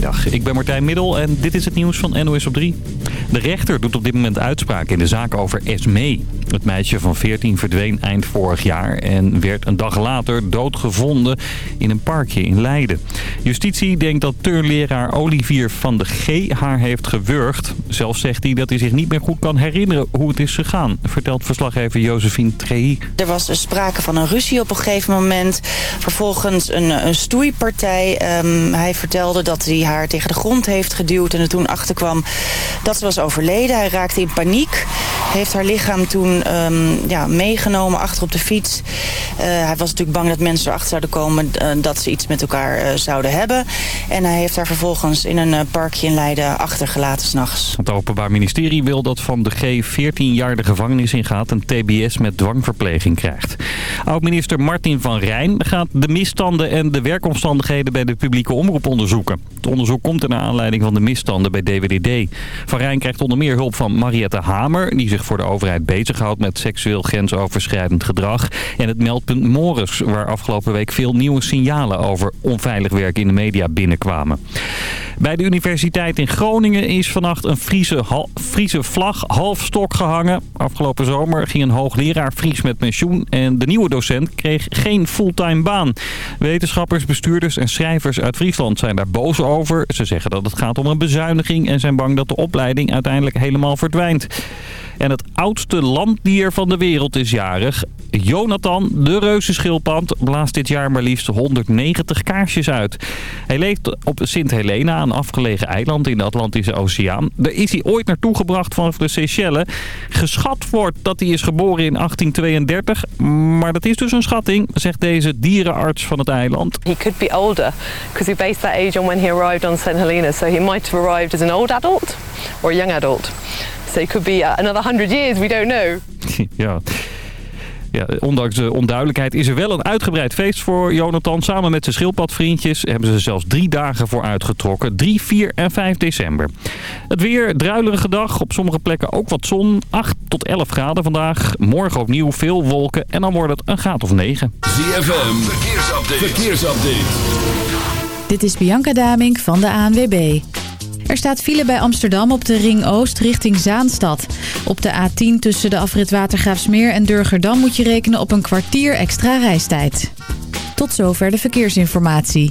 Goedemiddag, ik ben Martijn Middel en dit is het nieuws van NOS op 3. De rechter doet op dit moment uitspraak in de zaak over Esme. Het meisje van 14 verdween eind vorig jaar en werd een dag later doodgevonden in een parkje in Leiden. Justitie denkt dat turnleraar Olivier van de G haar heeft gewurgd. Zelf zegt hij dat hij zich niet meer goed kan herinneren hoe het is gegaan, vertelt verslaggever Josephine Trey. Er was sprake van een ruzie op een gegeven moment. Vervolgens een, een stoeipartij. Ehm, hij vertelde dat hij haar tegen de grond heeft geduwd en er toen achterkwam dat ze was overleden. Hij raakte in paniek. Heeft haar lichaam toen ehm, ja, meegenomen achter op de fiets. Uh, hij was natuurlijk bang dat mensen erachter zouden komen uh, dat ze iets met elkaar uh, zouden hebben. En hij heeft haar vervolgens in een parkje in Leiden achtergelaten s'nachts. Het Openbaar Ministerie wil dat Van de G 14 jaar de gevangenis ingaat en TBS met dwangverpleging krijgt. Oud-minister Martin van Rijn gaat de misstanden en de werkomstandigheden bij de publieke omroep onderzoeken. Het onderzoek komt er naar aanleiding van de misstanden bij DWDD. Van Rijn krijgt onder meer hulp van Mariette Hamer, die zich voor de overheid bezighoudt met seksueel grensoverschrijdend gedrag. En het meldpunt Morris, waar afgelopen week veel nieuwe signalen over onveilig werken in de media binnenkwamen. Bij de universiteit in Groningen is vannacht een Friese, Friese vlag half stok gehangen. Afgelopen zomer ging een hoogleraar Fries met pensioen en de nieuwe docent kreeg geen fulltime baan. Wetenschappers, bestuurders en schrijvers uit Friesland zijn daar boos over. Ze zeggen dat het gaat om een bezuiniging en zijn bang dat de opleiding uiteindelijk helemaal verdwijnt. En het oudste landdier van de wereld is jarig. Jonathan, de reuzenschildpad, blaast dit jaar maar liefst 190 kaarsjes uit. Hij leeft op Sint Helena, een afgelegen eiland in de Atlantische Oceaan. Daar is hij ooit naartoe gebracht vanaf de Seychelles. Geschat wordt dat hij is geboren in 1832, maar dat is dus een schatting, zegt deze dierenarts van het eiland. He could be older, because we based that age on when he arrived on St. Helena. So he might have arrived as an old adult or a young adult. So it could be uh, another 100 years, we don't know. ja. Ja, ondanks de onduidelijkheid is er wel een uitgebreid feest voor Jonathan. Samen met zijn schildpadvriendjes hebben ze zelfs drie dagen voor uitgetrokken. 3, 4 en 5 december. Het weer, druilerige dag. Op sommige plekken ook wat zon. 8 tot 11 graden vandaag. Morgen opnieuw veel wolken en dan wordt het een graad of 9. ZFM, verkeersupdate. verkeersupdate. Dit is Bianca Damink van de ANWB. Er staat file bij Amsterdam op de Ring Oost richting Zaanstad. Op de A10 tussen de afrit Watergraafsmeer en Durgerdam moet je rekenen op een kwartier extra reistijd. Tot zover de verkeersinformatie.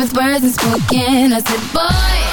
with words and spoken, I said, boy.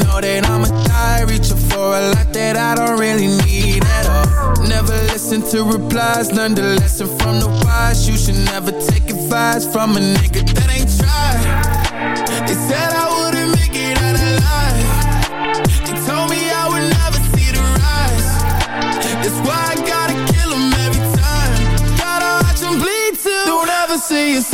know that I'm a guy reaching for a lot that I don't really need at all. Never listen to replies, learn the lesson from the wise. You should never take advice from a nigga that ain't tried. They said I wouldn't make it out alive. They told me I would never see the rise. That's why I gotta kill every time. Gotta watch bleed too. Don't ever see yourself.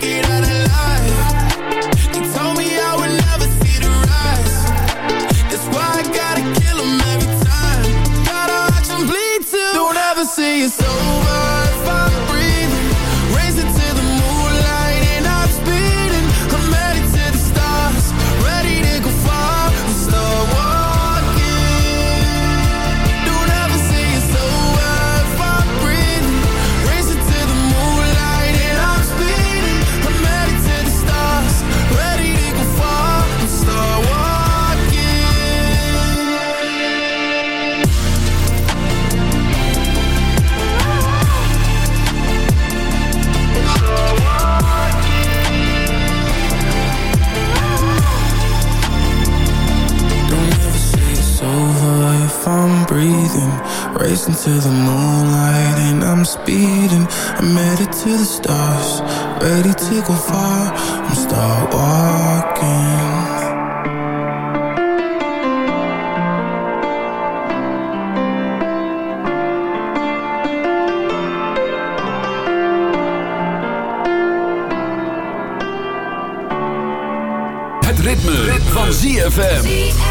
racing to the moonlight and I'm speeding I'm headed to the stars, ready to go far I'm start walking Het ritme, ritme. van ZFM.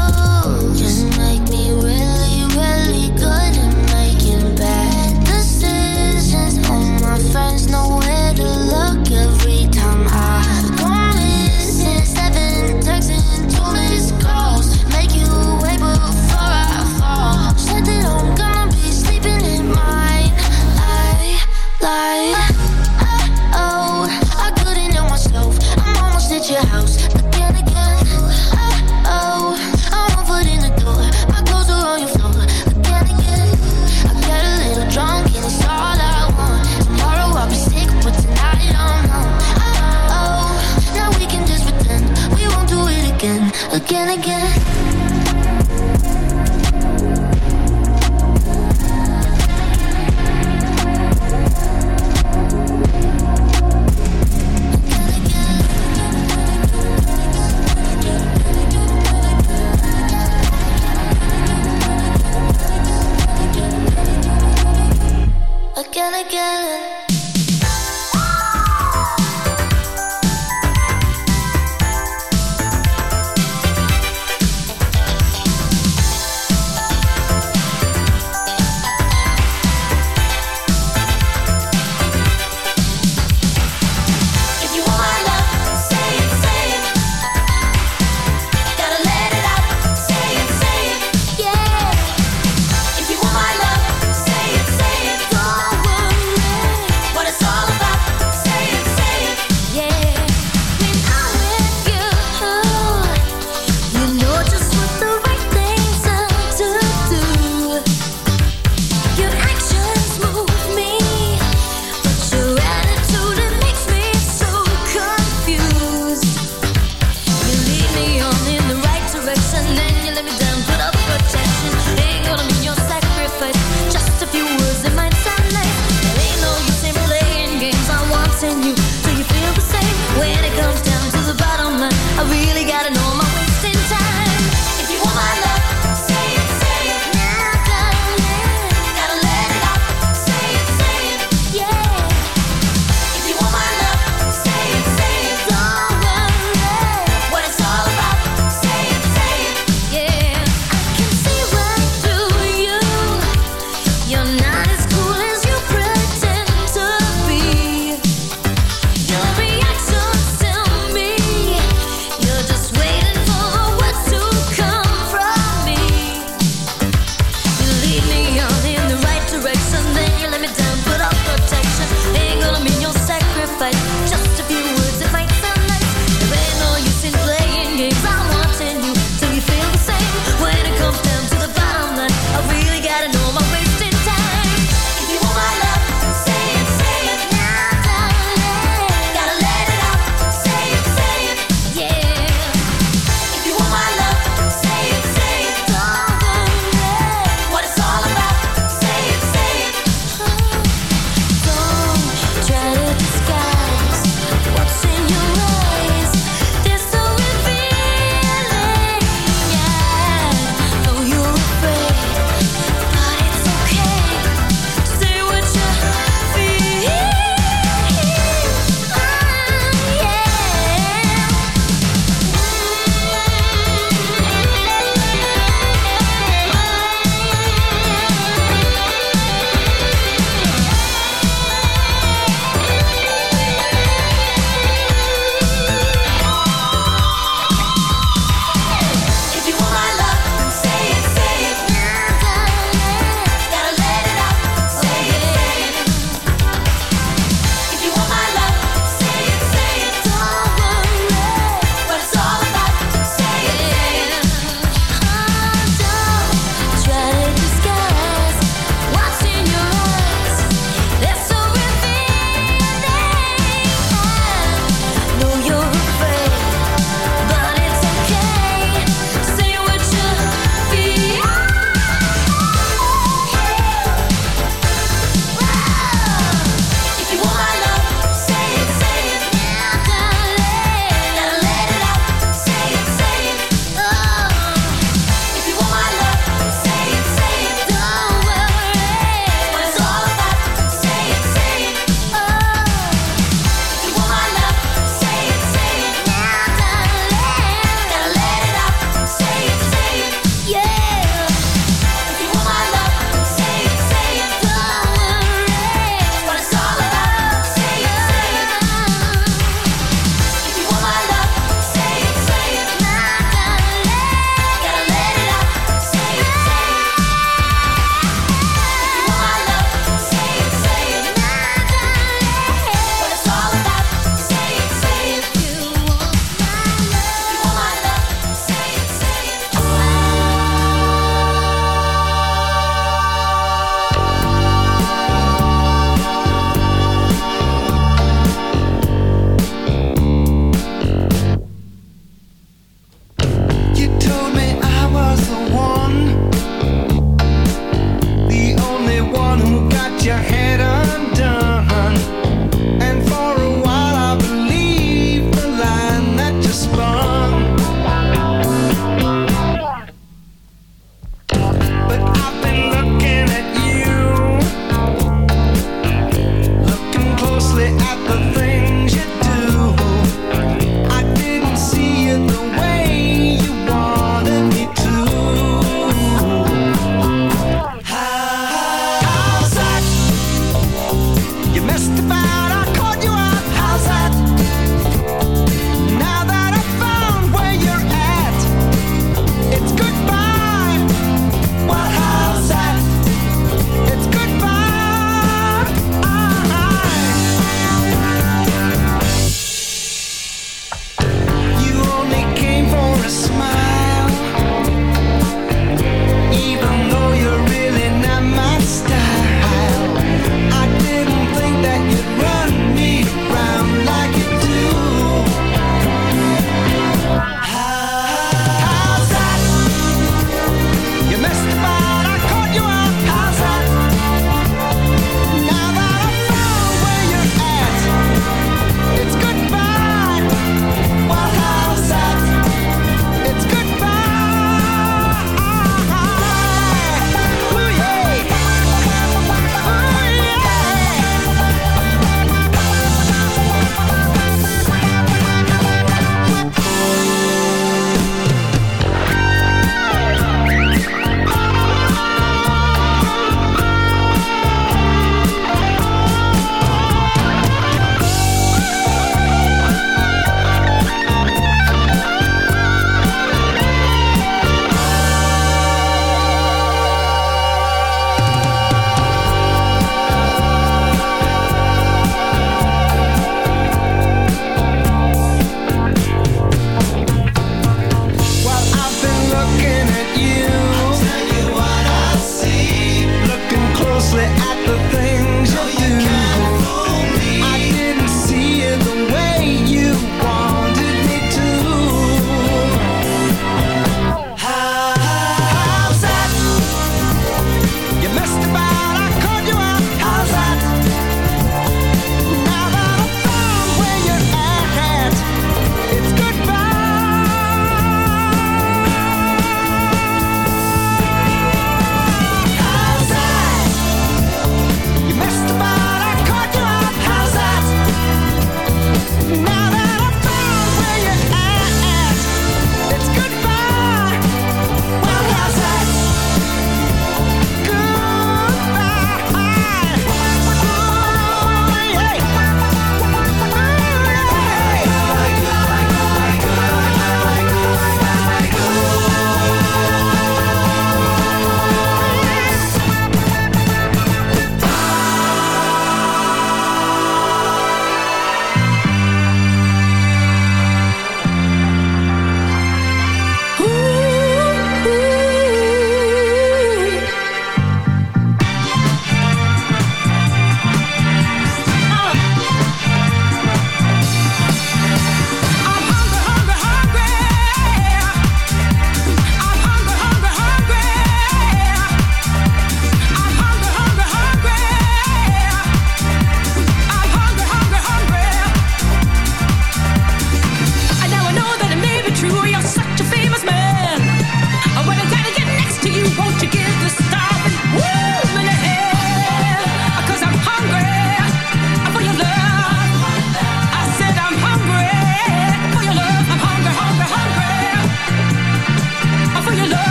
Again,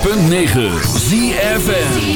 106.9 ZFN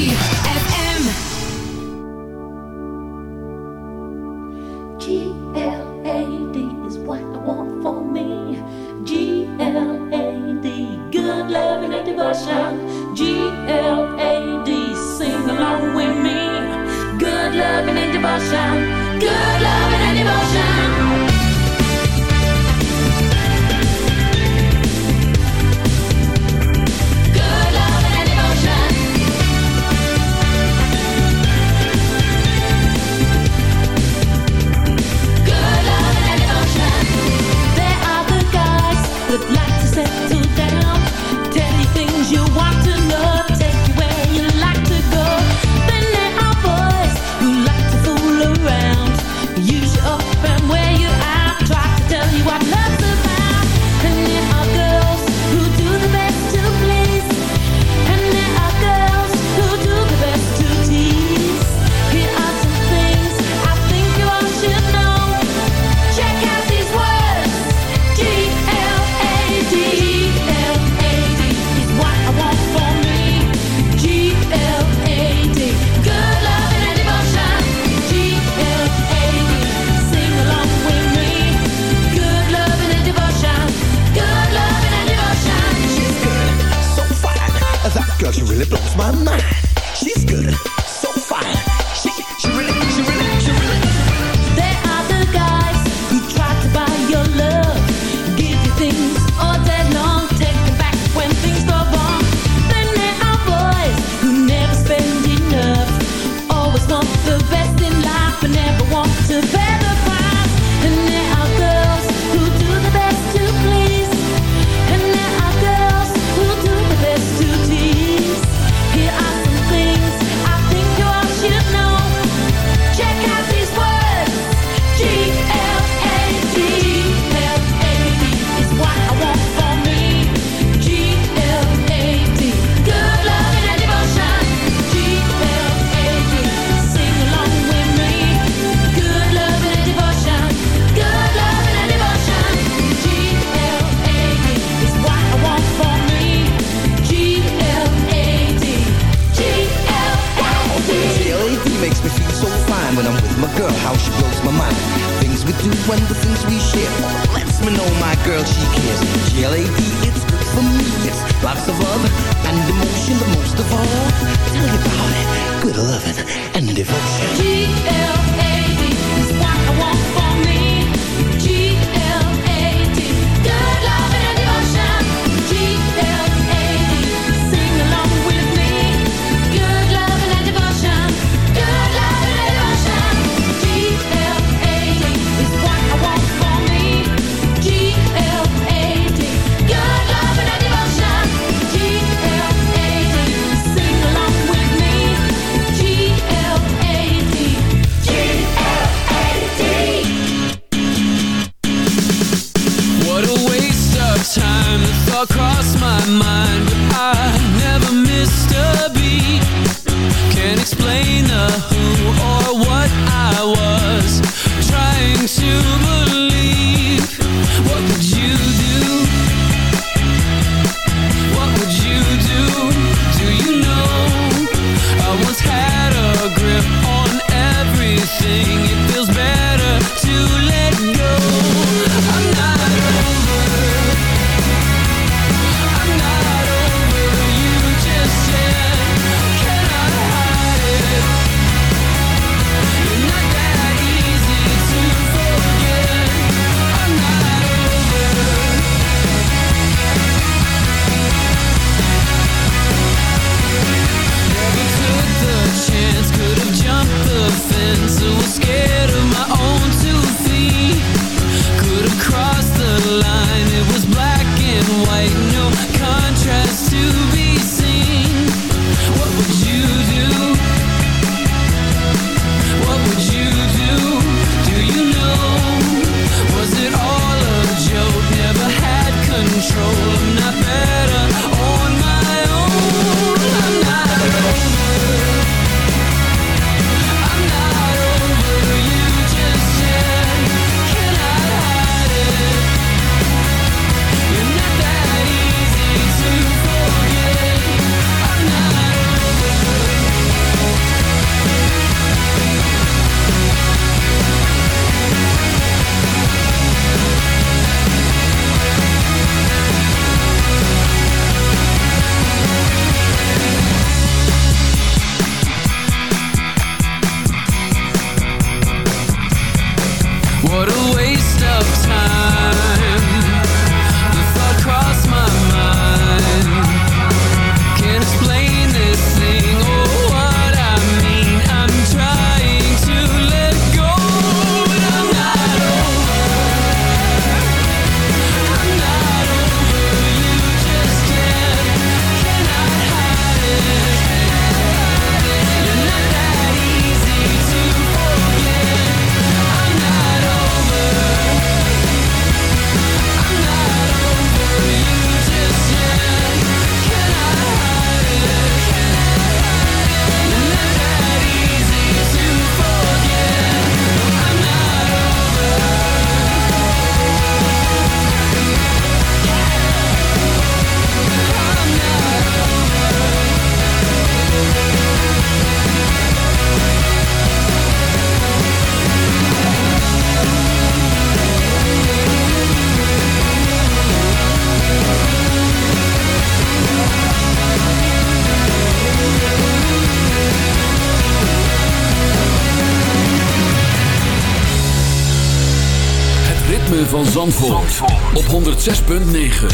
Op 106.9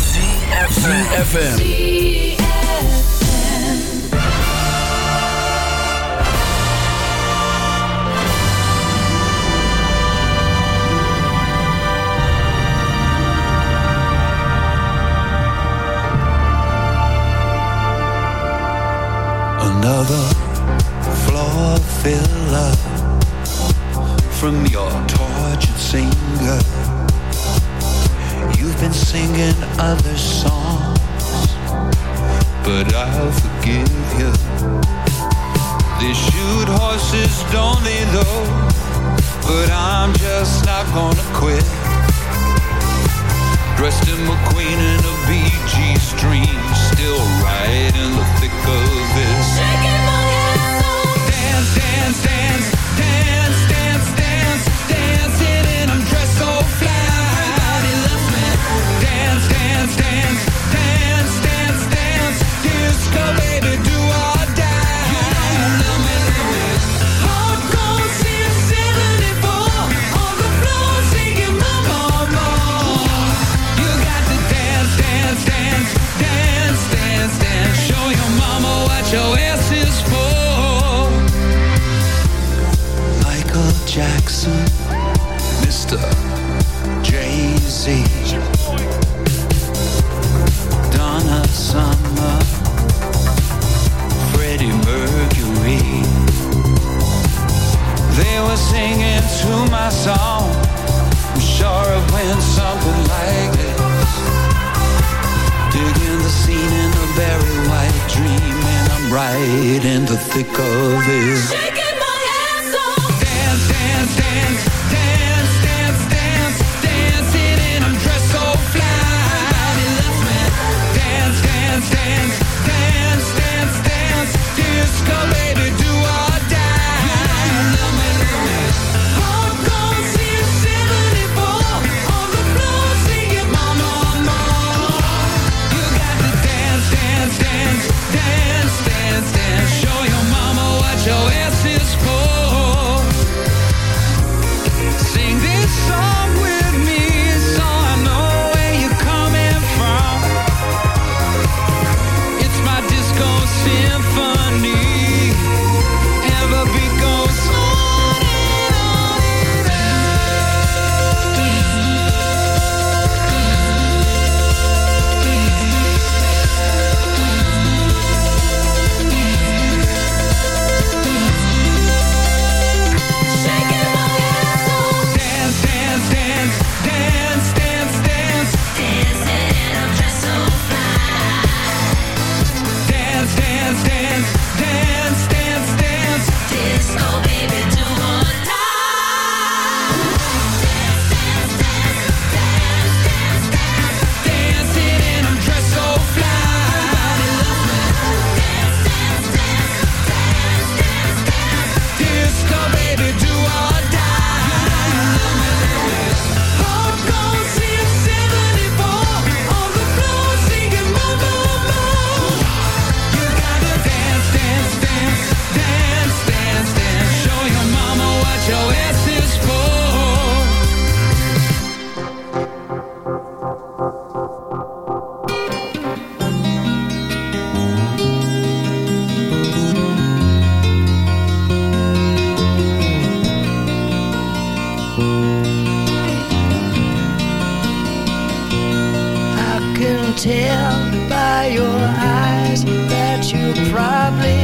tell by your eyes that you've probably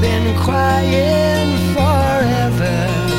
been crying forever.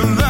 the love.